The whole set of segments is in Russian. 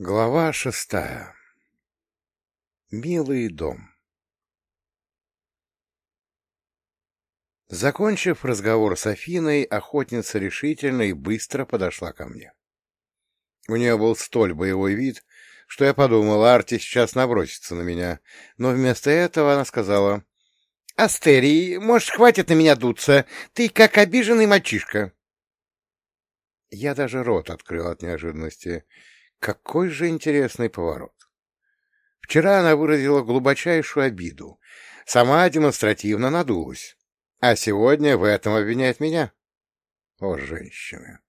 Глава шестая. Милый дом. Закончив разговор с Афиной, охотница решительно и быстро подошла ко мне. У нее был столь боевой вид, что я подумал, Арти сейчас набросится на меня, но вместо этого она сказала, — Астерий, может, хватит на меня дуться, ты как обиженный мальчишка. Я даже рот открыл от неожиданности. Какой же интересный поворот. Вчера она выразила глубочайшую обиду, сама демонстративно надулась, а сегодня в этом обвиняет меня. О, женщины!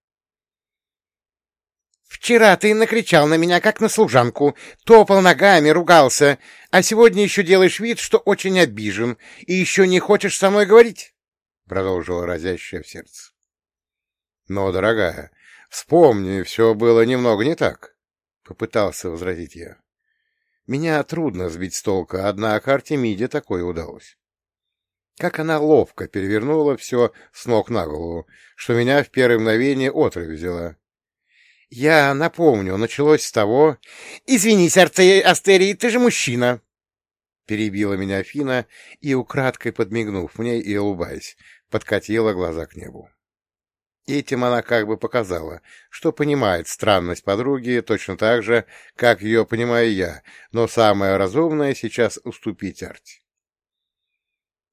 Вчера ты накричал на меня, как на служанку, топал ногами, ругался, а сегодня еще делаешь вид, что очень обижен, и еще не хочешь со мной говорить, — продолжила разящая в сердце. Но, дорогая, вспомни, все было немного не так. Попытался возразить я. Меня трудно сбить с толка, однако Артемиде такое удалось. Как она ловко перевернула все с ног на голову, что меня в первое мгновение отрыв взяла. Я напомню, началось с того... — Извинись, Астерий, ты же мужчина! Перебила меня Афина и, украдкой подмигнув мне и улыбаясь, подкатила глаза к небу. Этим она как бы показала, что понимает странность подруги точно так же, как ее понимаю я, но самое разумное сейчас уступить Арти.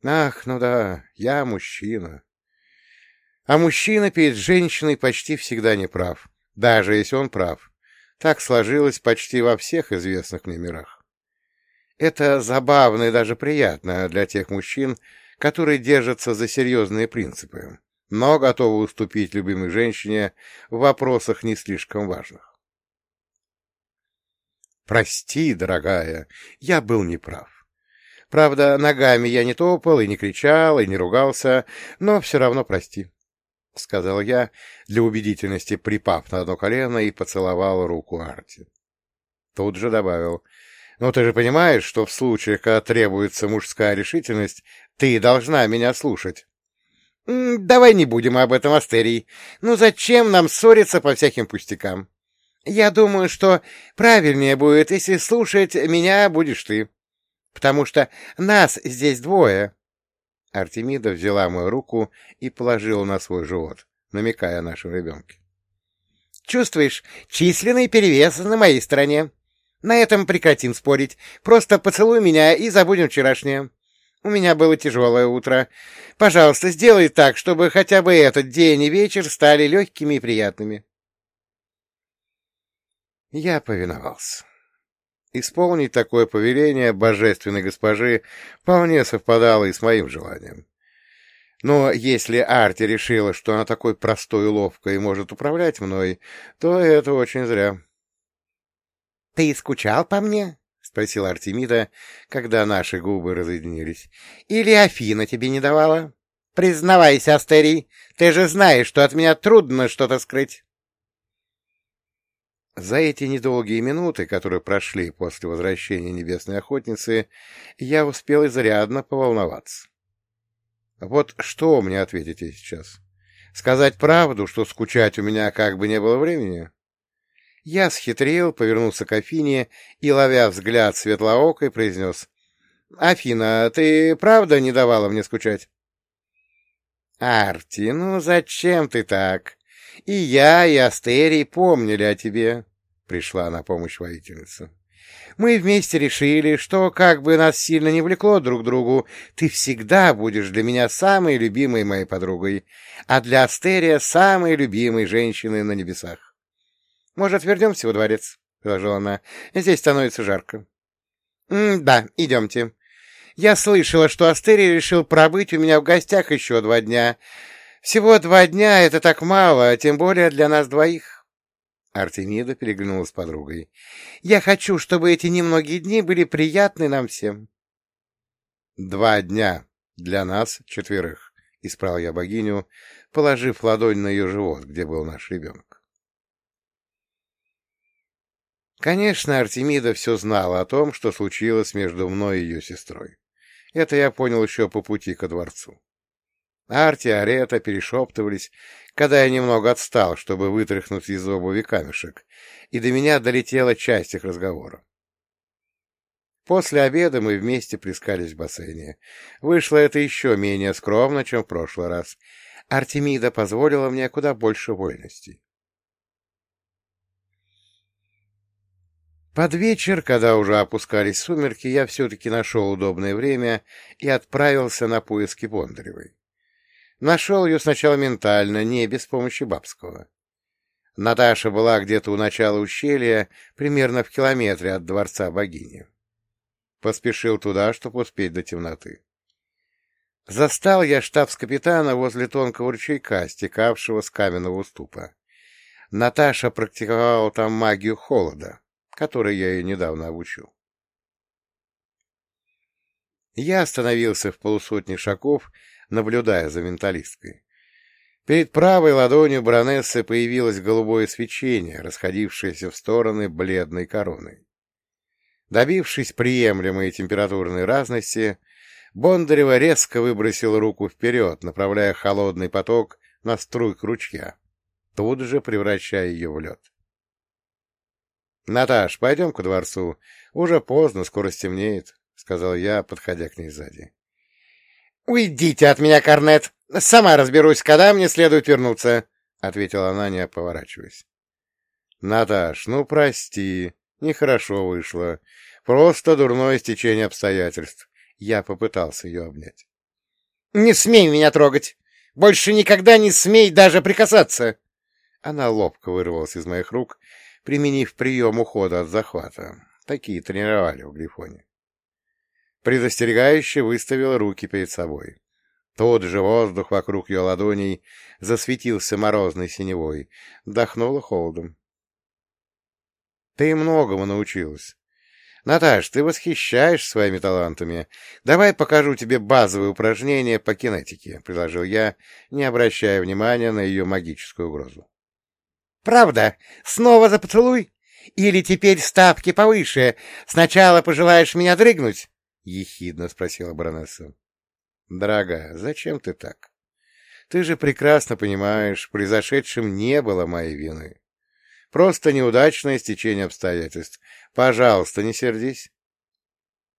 Ах, ну да, я мужчина. А мужчина перед женщиной почти всегда не прав, даже если он прав. Так сложилось почти во всех известных мне мирах. Это забавно и даже приятно для тех мужчин, которые держатся за серьезные принципы но готовы уступить любимой женщине в вопросах не слишком важных. «Прости, дорогая, я был неправ. Правда, ногами я не топал и не кричал, и не ругался, но все равно прости», — сказал я, для убедительности припав на одно колено и поцеловал руку Арти. Тут же добавил, «Ну ты же понимаешь, что в случаях, когда требуется мужская решительность, ты должна меня слушать». «Давай не будем об этом, Астерий. Ну зачем нам ссориться по всяким пустякам? Я думаю, что правильнее будет, если слушать меня будешь ты. Потому что нас здесь двое». Артемида взяла мою руку и положила на свой живот, намекая о нашем ребенке. «Чувствуешь, численный перевес на моей стороне. На этом прекратим спорить. Просто поцелуй меня и забудем вчерашнее». У меня было тяжелое утро. Пожалуйста, сделай так, чтобы хотя бы этот день и вечер стали легкими и приятными. Я повиновался. Исполнить такое повеление божественной госпожи вполне совпадало и с моим желанием. Но если Арти решила, что она такой простой и ловкой может управлять мной, то это очень зря. — Ты скучал по мне? Спросила Артемида, когда наши губы разъединились. — Или Афина тебе не давала? Признавайся, Астерий, ты же знаешь, что от меня трудно что-то скрыть. За эти недолгие минуты, которые прошли после возвращения Небесной Охотницы, я успел изрядно поволноваться. Вот что мне ответить ей сейчас? Сказать правду, что скучать у меня как бы не было времени? Я схитрил, повернулся к Афине и, ловя взгляд светлоокой, произнес. — Афина, ты правда не давала мне скучать? — Арти, ну зачем ты так? И я, и Астерий помнили о тебе, — пришла на помощь воительница. Мы вместе решили, что, как бы нас сильно не влекло друг другу, ты всегда будешь для меня самой любимой моей подругой, а для Астерия самой любимой женщиной на небесах. Может, вернемся во дворец? — предложила она. — Здесь становится жарко. — Да, идемте. Я слышала, что Астерий решил пробыть у меня в гостях еще два дня. Всего два дня — это так мало, тем более для нас двоих. Артемида переглянулась с подругой. — Я хочу, чтобы эти немногие дни были приятны нам всем. — Два дня для нас четверых, — исправил я богиню, положив ладонь на ее живот, где был наш ребенок. Конечно, Артемида все знала о том, что случилось между мной и ее сестрой. Это я понял еще по пути ко дворцу. Арти и Арета перешептывались, когда я немного отстал, чтобы вытряхнуть из обуви камешек, и до меня долетела часть их разговора. После обеда мы вместе плескались в бассейне. Вышло это еще менее скромно, чем в прошлый раз. Артемида позволила мне куда больше вольностей. Под вечер, когда уже опускались сумерки, я все-таки нашел удобное время и отправился на поиски Бондаревой. Нашел ее сначала ментально, не без помощи Бабского. Наташа была где-то у начала ущелья, примерно в километре от дворца богини. Поспешил туда, чтобы успеть до темноты. Застал я штабс-капитана возле тонкого ручейка, стекавшего с каменного уступа. Наташа практиковала там магию холода которой я ее недавно обучил. Я остановился в полусотни шагов, наблюдая за менталисткой. Перед правой ладонью баронессы появилось голубое свечение, расходившееся в стороны бледной короной. Добившись приемлемой температурной разности, Бондарева резко выбросила руку вперед, направляя холодный поток на струйку ручья, тут же превращая ее в лед. — Наташ, пойдем ко дворцу. Уже поздно, скоро стемнеет, — сказал я, подходя к ней сзади. — Уйдите от меня, Корнет! Сама разберусь, когда мне следует вернуться, — ответила она, не поворачиваясь. — Наташ, ну прости, нехорошо вышло. Просто дурное стечение обстоятельств. Я попытался ее обнять. — Не смей меня трогать! Больше никогда не смей даже прикасаться! Она ловко вырвалась из моих рук применив прием ухода от захвата. Такие тренировали в Грифоне. Предостерегающе выставил руки перед собой. Тот же воздух вокруг ее ладоней засветился морозной синевой, дохнуло холодом. Ты многому научилась. Наташ, ты восхищаешь своими талантами. Давай покажу тебе базовые упражнения по кинетике, — предложил я, не обращая внимания на ее магическую угрозу. Правда? Снова за поцелуй? Или теперь ставки повыше? Сначала пожелаешь меня дрыгнуть? — ехидно спросила баронесса. — Дорогая, зачем ты так? Ты же прекрасно понимаешь, произошедшем не было моей вины. Просто неудачное стечение обстоятельств. Пожалуйста, не сердись.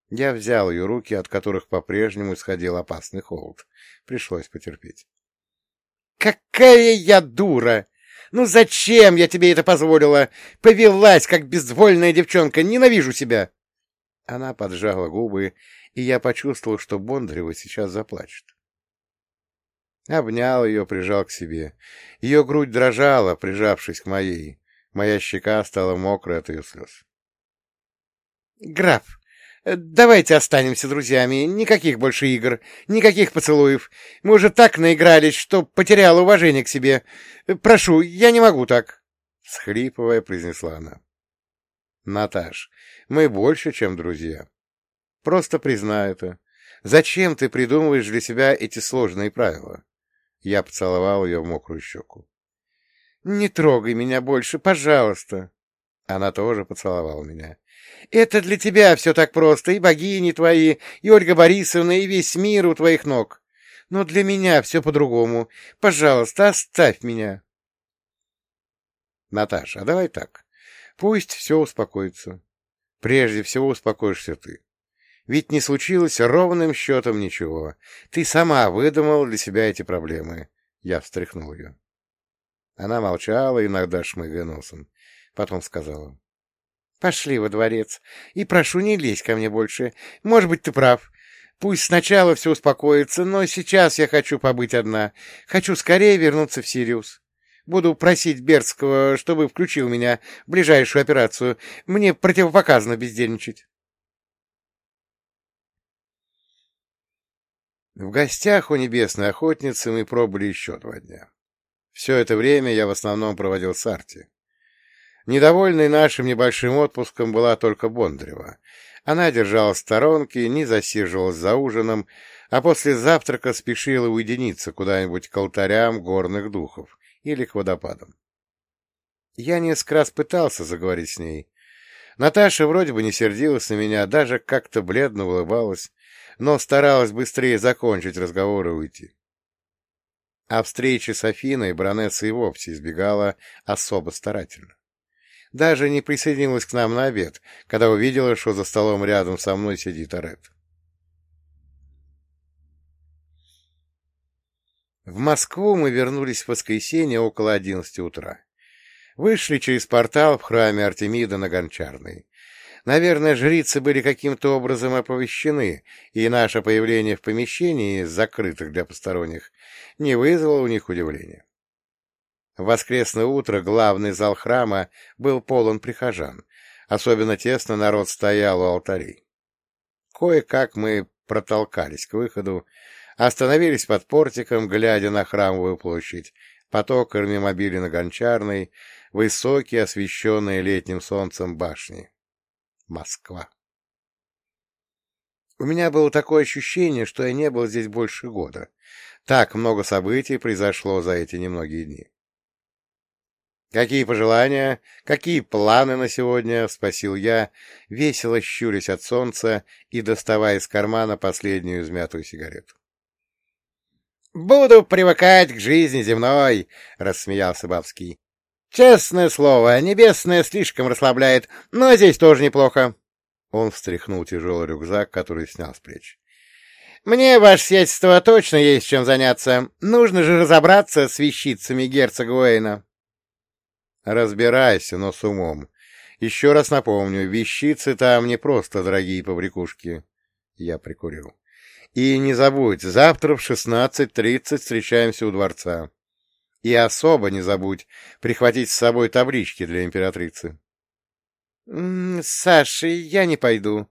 Я взял ее руки, от которых по-прежнему исходил опасный холод. Пришлось потерпеть. — Какая я дура! Ну зачем я тебе это позволила? Повелась, как безвольная девчонка. Ненавижу себя. Она поджала губы, и я почувствовал, что Бондарева сейчас заплачет. Обнял ее, прижал к себе. Ее грудь дрожала, прижавшись к моей. Моя щека стала мокрой от ее слез. — Граф, давайте останемся друзьями. Никаких больше игр, никаких поцелуев. Мы уже так наигрались, что потерял уважение к себе. Прошу, я не могу так. Схлипывая, произнесла она. Наташ, мы больше, чем друзья. Просто признай это. Зачем ты придумываешь для себя эти сложные правила? Я поцеловал ее в мокрую щеку. — Не трогай меня больше, пожалуйста. Она тоже поцеловала меня. Это для тебя все так просто, и богини твои, и Ольга Борисовна, и весь мир у твоих ног. Но для меня все по-другому. Пожалуйста, оставь меня. Наташа, а давай так. Пусть все успокоится. Прежде всего успокоишься ты. Ведь не случилось ровным счетом ничего. Ты сама выдумал для себя эти проблемы. Я встряхнул ее. Она молчала, иногда шмыгая носом. Потом сказала. Пошли во дворец. И прошу, не лезь ко мне больше. Может быть, ты прав. Пусть сначала все успокоится, но сейчас я хочу побыть одна. Хочу скорее вернуться в Сириус. Буду просить Бердского, чтобы включил меня в ближайшую операцию. Мне противопоказано бездельничать. В гостях у небесной охотницы мы пробыли еще два дня. Все это время я в основном проводил с Арти. Недовольной нашим небольшим отпуском была только Бондарева. Она держалась в сторонке, не засиживалась за ужином, а после завтрака спешила уединиться куда-нибудь к алтарям горных духов или к водопадам. Я несколько раз пытался заговорить с ней. Наташа вроде бы не сердилась на меня, даже как-то бледно улыбалась, но старалась быстрее закончить разговор и уйти. А встречи с Афиной баронесса и вовсе избегала особо старательно. Даже не присоединилась к нам на обед, когда увидела, что за столом рядом со мной сидит Арет. В Москву мы вернулись в воскресенье около одиннадцати утра. Вышли через портал в храме Артемида на Гончарной. Наверное, жрицы были каким-то образом оповещены, и наше появление в помещении, закрытых для посторонних, не вызвало у них удивления. В воскресное утро главный зал храма был полон прихожан. Особенно тесно народ стоял у алтарей. Кое-как мы протолкались к выходу, остановились под портиком, глядя на храмовую площадь, поток армимобилей на Гончарной, высокие, освещенные летним солнцем башни. Москва. У меня было такое ощущение, что я не был здесь больше года. Так много событий произошло за эти немногие дни. «Какие пожелания? Какие планы на сегодня?» — спросил я, весело щурясь от солнца и доставая из кармана последнюю измятую сигарету. «Буду привыкать к жизни земной», — рассмеялся Бабский. Честное слово, небесное слишком расслабляет, но здесь тоже неплохо. Он встряхнул тяжелый рюкзак, который снял с плеч. «Мне, ваше сиятельство, точно есть чем заняться. Нужно же разобраться с вещицами герцога Уэйна». «Разбирайся, но с умом. Еще раз напомню, вещицы там не просто дорогие побрякушки». Я прикурил. «И не забудь, завтра в шестнадцать тридцать встречаемся у дворца. И особо не забудь прихватить с собой таблички для императрицы. — Саша, я не пойду.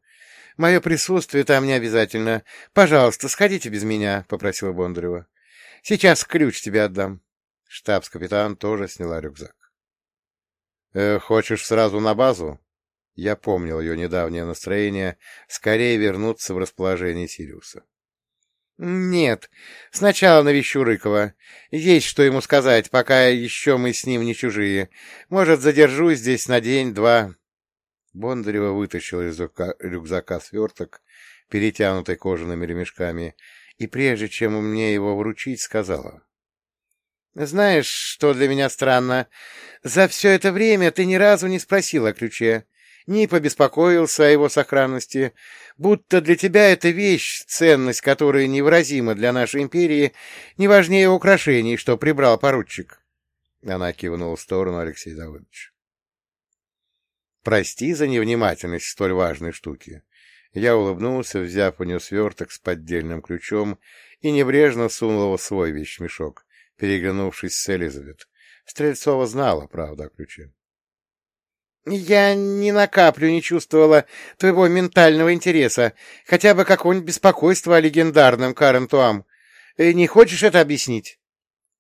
Мое присутствие там не обязательно. Пожалуйста, сходите без меня, — попросила Бондарева. — Сейчас ключ тебе отдам. Штабс-капитан тоже сняла рюкзак. «Э, — Хочешь сразу на базу? Я помнил ее недавнее настроение скорее вернуться в расположение Сириуса. «Нет. Сначала навещу Рыкова. Есть что ему сказать, пока еще мы с ним не чужие. Может, задержусь здесь на день-два». Бондарева вытащила из рюкзака сверток, перетянутый кожаными ремешками, и прежде чем мне его вручить, сказала. «Знаешь, что для меня странно? За все это время ты ни разу не спросил о ключе не побеспокоился о его сохранности, будто для тебя эта вещь, ценность которая невыразима для нашей империи, не важнее украшений, что прибрал поручик. Она кивнула в сторону Алексея Давыдовича. «Прости за невнимательность столь важной штуки». Я улыбнулся, взяв у нее сверток с поддельным ключом, и небрежно сунул его в свой вещмешок, переглянувшись с Элизабет. Стрельцова знала, правда, о ключе. Я ни на каплю не чувствовала твоего ментального интереса, хотя бы какого-нибудь беспокойства о легендарном Карентуам. Э, не хочешь это объяснить?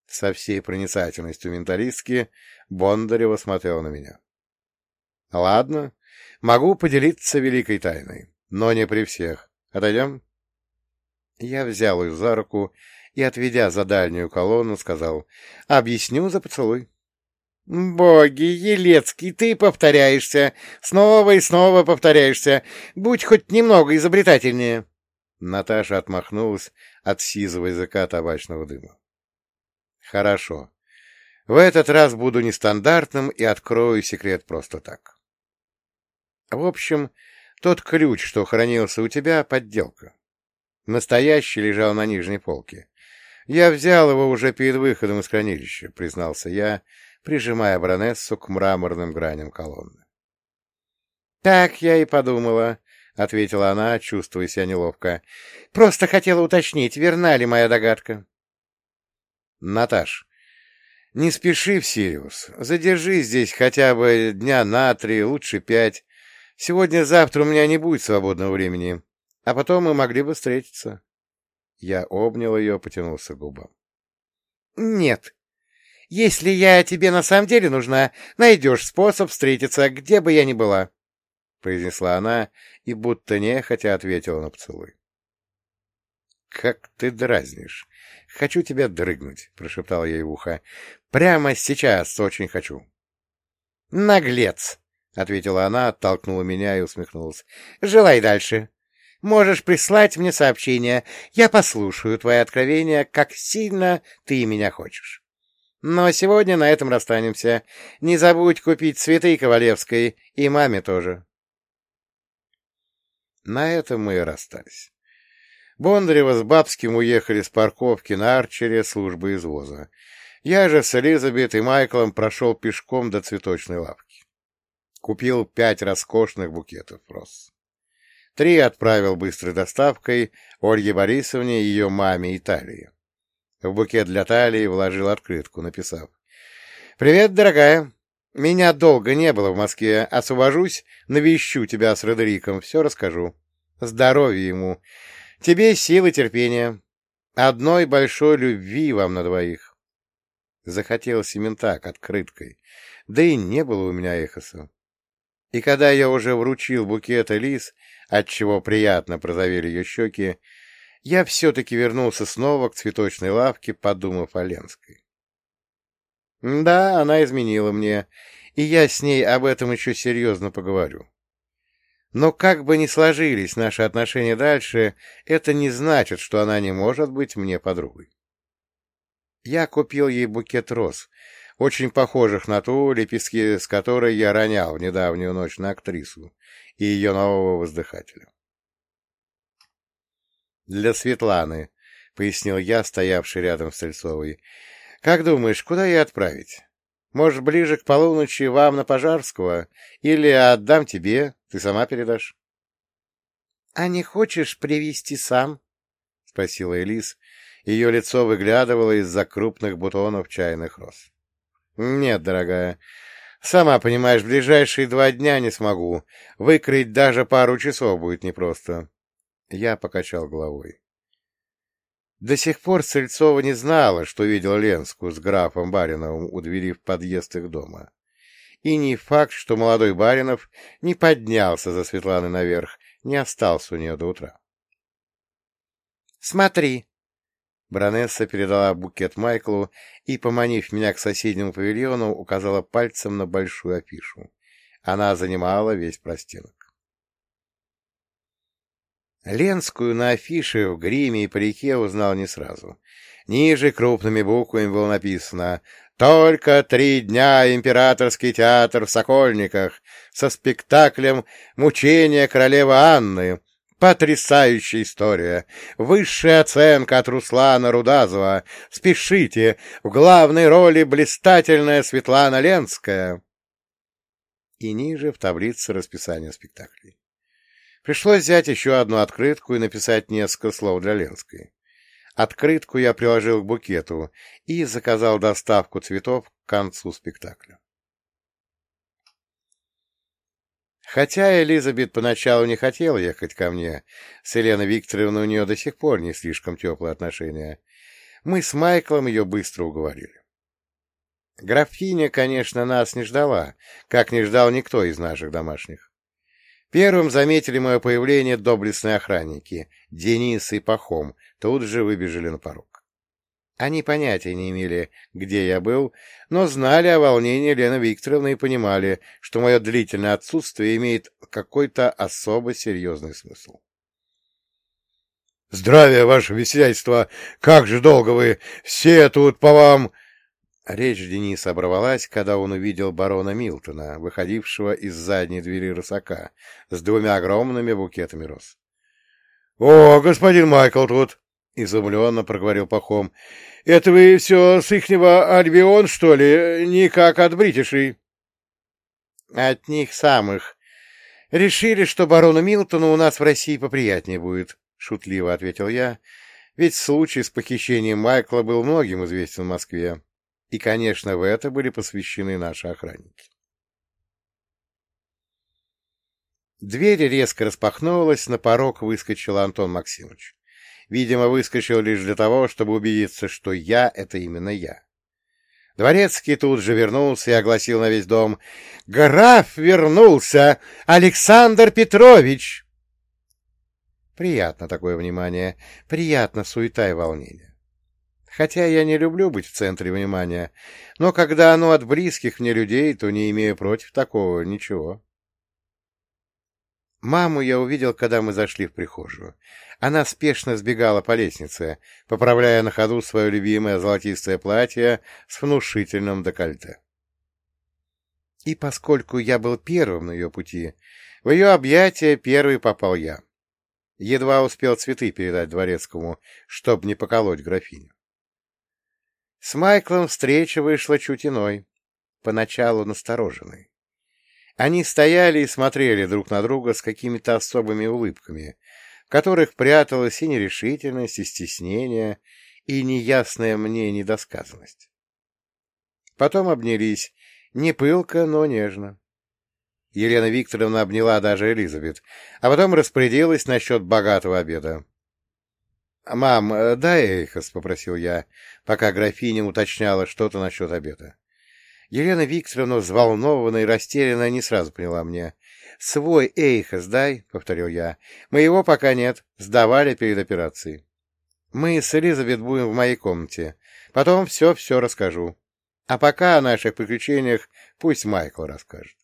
Со всей проницательностью менталистки Бондарева смотрела на меня. — Ладно, могу поделиться великой тайной, но не при всех. Отойдем? Я взял ее за руку и, отведя за дальнюю колонну, сказал, — Объясню за поцелуй. «Боги, Елецкий, ты повторяешься, снова и снова повторяешься. Будь хоть немного изобретательнее». Наташа отмахнулась от сизого языка табачного дыма. «Хорошо. В этот раз буду нестандартным и открою секрет просто так. В общем, тот ключ, что хранился у тебя, — подделка. Настоящий лежал на нижней полке. Я взял его уже перед выходом из хранилища, признался я, — прижимая баронессу к мраморным граням колонны. — Так я и подумала, — ответила она, чувствуя себя неловко. — Просто хотела уточнить, верна ли моя догадка. — Наташ, не спеши в Сириус. Задержи здесь хотя бы дня на три, лучше пять. Сегодня-завтра у меня не будет свободного времени, а потом мы могли бы встретиться. Я обнял ее, потянулся к губам. — Нет, если я тебе на самом деле нужна, найдешь способ встретиться, где бы я ни была, — произнесла она и будто нехотя ответила на поцелуй. — Как ты дразнишь! Хочу тебя дрыгнуть, — прошептал ей в ухо. — Прямо сейчас очень хочу. — Наглец! — ответила она, оттолкнула меня и усмехнулась. — Желай дальше. Можешь прислать мне сообщение. Я послушаю твои откровения, как сильно ты меня хочешь. Но сегодня на этом расстанемся. Не забудь купить цветы Ковалевской и маме тоже. На этом мы и расстались. Бондарева с Бабским уехали с парковки на Арчере службы извоза. Я же с Элизабет и Майклом прошел пешком до цветочной лавки. Купил пять роскошных букетов роз. Три отправил быстрой доставкой Ольге Борисовне и ее маме и Талии. В букет для Талии вложил открытку, написав. «Привет, дорогая. Меня долго не было в Москве. Освобожусь, навещу тебя с Родериком, все расскажу. Здоровья ему. Тебе силы терпения. Одной большой любви вам на двоих. Захотелось именно так, открыткой. Да и не было у меня эхоса. И когда я уже вручил букет Элис, отчего приятно прозовели ее щеки, я все-таки вернулся снова к цветочной лавке, подумав о Ленской. Да, она изменила мне, и я с ней об этом еще серьезно поговорю. Но как бы ни сложились наши отношения дальше, это не значит, что она не может быть мне подругой. Я купил ей букет роз, очень похожих на ту, лепестки с которой я ронял в недавнюю ночь на актрису и ее нового воздыхателя. «Для Светланы», — пояснил я, стоявший рядом с Стрельцовой. «Как думаешь, куда ее отправить? Может, ближе к полуночи вам на Пожарского? Или отдам тебе, ты сама передашь?» «А не хочешь привести сам?» — спросила Элис. Ее лицо выглядывало из-за крупных бутонов чайных роз. «Нет, дорогая, сама понимаешь, в ближайшие два дня не смогу. Выкрыть даже пару часов будет непросто». Я покачал головой. До сих пор Сельцова не знала, что видел Ленскую с графом Бариновым у двери в подъезд их дома. И не факт, что молодой Баринов не поднялся за Светланой наверх, не остался у нее до утра. «Смотри!» Баронесса передала букет Майклу и, поманив меня к соседнему павильону, указала пальцем на большую афишу. Она занимала весь простенок. Ленскую на афише в гриме и парике узнал не сразу. Ниже крупными буквами было написано «Только три дня императорский театр в Сокольниках со спектаклем «Мучение королевы Анны». Потрясающая история! Высшая оценка от Руслана Рудазова. Спешите! В главной роли блистательная Светлана Ленская!» И ниже в таблице расписания спектаклей. Пришлось взять еще одну открытку и написать несколько слов для Ленской. Открытку я приложил к букету и заказал доставку цветов к концу спектакля. Хотя Элизабет поначалу не хотела ехать ко мне, с Еленой Викторовной у нее до сих пор не слишком теплые отношения, мы с Майклом ее быстро уговорили. Графиня, конечно, нас не ждала, как не ждал никто из наших домашних. Первым заметили мое появление доблестные охранники, Денис и Пахом, тут же выбежали на порог. Они понятия не имели, где я был, но знали о волнении Лены Викторовны и понимали, что мое длительное отсутствие имеет какой-то особо серьезный смысл. — Здравия, ваше веселяйство! Как же долго вы! Все тут по вам... Речь Дениса оборвалась, когда он увидел барона Милтона, выходившего из задней двери рысака, с двумя огромными букетами роз. — О, господин Майкл тут! — изумленно проговорил Пахом. — Это вы все с ихнего Альбион, что ли? Никак от бритишей? — От них самых. Решили, что барону Милтону у нас в России поприятнее будет, — шутливо ответил я, ведь случай с похищением Майкла был многим известен в Москве. И, конечно, в это были посвящены наши охранники. Дверь резко распахнулась, на порог выскочил Антон Максимович. Видимо, выскочил лишь для того, чтобы убедиться, что я — это именно я. Дворецкий тут же вернулся и огласил на весь дом. «Граф вернулся! Александр Петрович!» Приятно такое внимание, приятно суета и волнение. Хотя я не люблю быть в центре внимания, но когда оно от близких мне людей, то не имею против такого ничего. Маму я увидел, когда мы зашли в прихожую. Она спешно сбегала по лестнице, поправляя на ходу свое любимое золотистое платье с внушительным декольте. И поскольку я был первым на ее пути, в ее объятия первый попал я. Едва успел цветы передать дворецкому, чтобы не поколоть графиню. С Майклом встреча вышла чуть иной, поначалу настороженной. Они стояли и смотрели друг на друга с какими-то особыми улыбками, в которых пряталась и нерешительность, и стеснение, и неясная мне недосказанность. Потом обнялись, не пылко, но нежно. Елена Викторовна обняла даже Элизабет, а потом распорядилась насчет богатого обеда. — Мам, э, дай Эйхос, — попросил я, пока графиня уточняла что-то насчет обеда. Елена Викторовна, взволнованная и растерянная, не сразу поняла мне. — Свой Эйхос дай, — повторил я. — Моего пока нет, сдавали перед операцией. Мы с Элизабет будем в моей комнате. Потом все-все расскажу. А пока о наших приключениях пусть Майкл расскажет.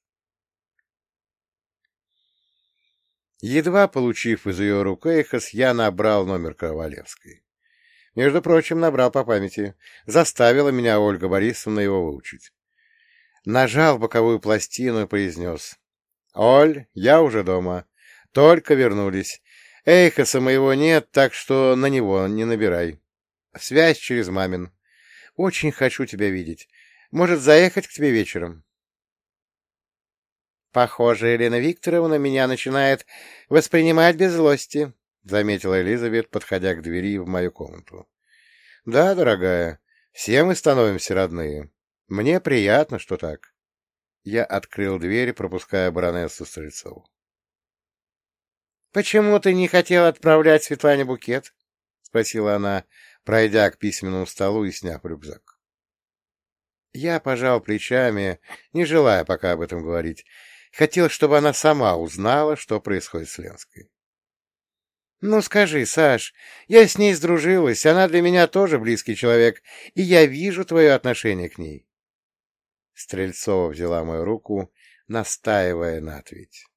Едва получив из ее рук Эйхос, я набрал номер Ковалевской. Между прочим, набрал по памяти. Заставила меня Ольга Борисовна его выучить. Нажал боковую пластину и произнес. — Оль, я уже дома. Только вернулись. Эйхоса моего нет, так что на него не набирай. Связь через мамин. Очень хочу тебя видеть. Может, заехать к тебе вечером? Похоже, Елена Викторовна меня начинает воспринимать без злости, — заметила Элизабет, подходя к двери в мою комнату. — Да, дорогая, все мы становимся родные. Мне приятно, что так. Я открыл дверь, пропуская баронессу Стрельцову. — Почему ты не хотел отправлять Светлане букет? — спросила она, пройдя к письменному столу и сняв рюкзак. Я пожал плечами, не желая пока об этом говорить, Хотел, чтобы она сама узнала, что происходит с Ленской. «Ну скажи, Саш, я с ней сдружилась, она для меня тоже близкий человек, и я вижу твое отношение к ней». Стрельцова взяла мою руку, настаивая на ответе.